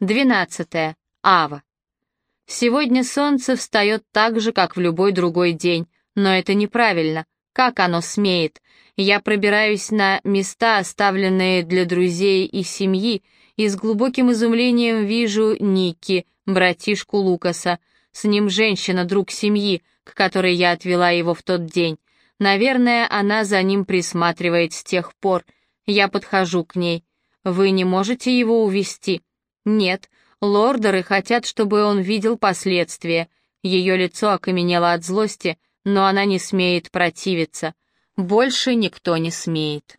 12. Ава. Сегодня солнце встает так же, как в любой другой день, но это неправильно. Как оно смеет? Я пробираюсь на места, оставленные для друзей и семьи, и с глубоким изумлением вижу Ники, братишку Лукаса. С ним женщина, друг семьи, к которой я отвела его в тот день. Наверное, она за ним присматривает с тех пор. Я подхожу к ней. «Вы не можете его увести? «Нет, лордеры хотят, чтобы он видел последствия». Ее лицо окаменело от злости, но она не смеет противиться. Больше никто не смеет.